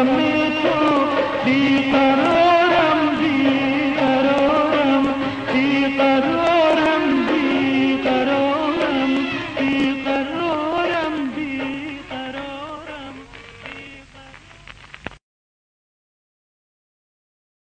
हमें तो दी तरह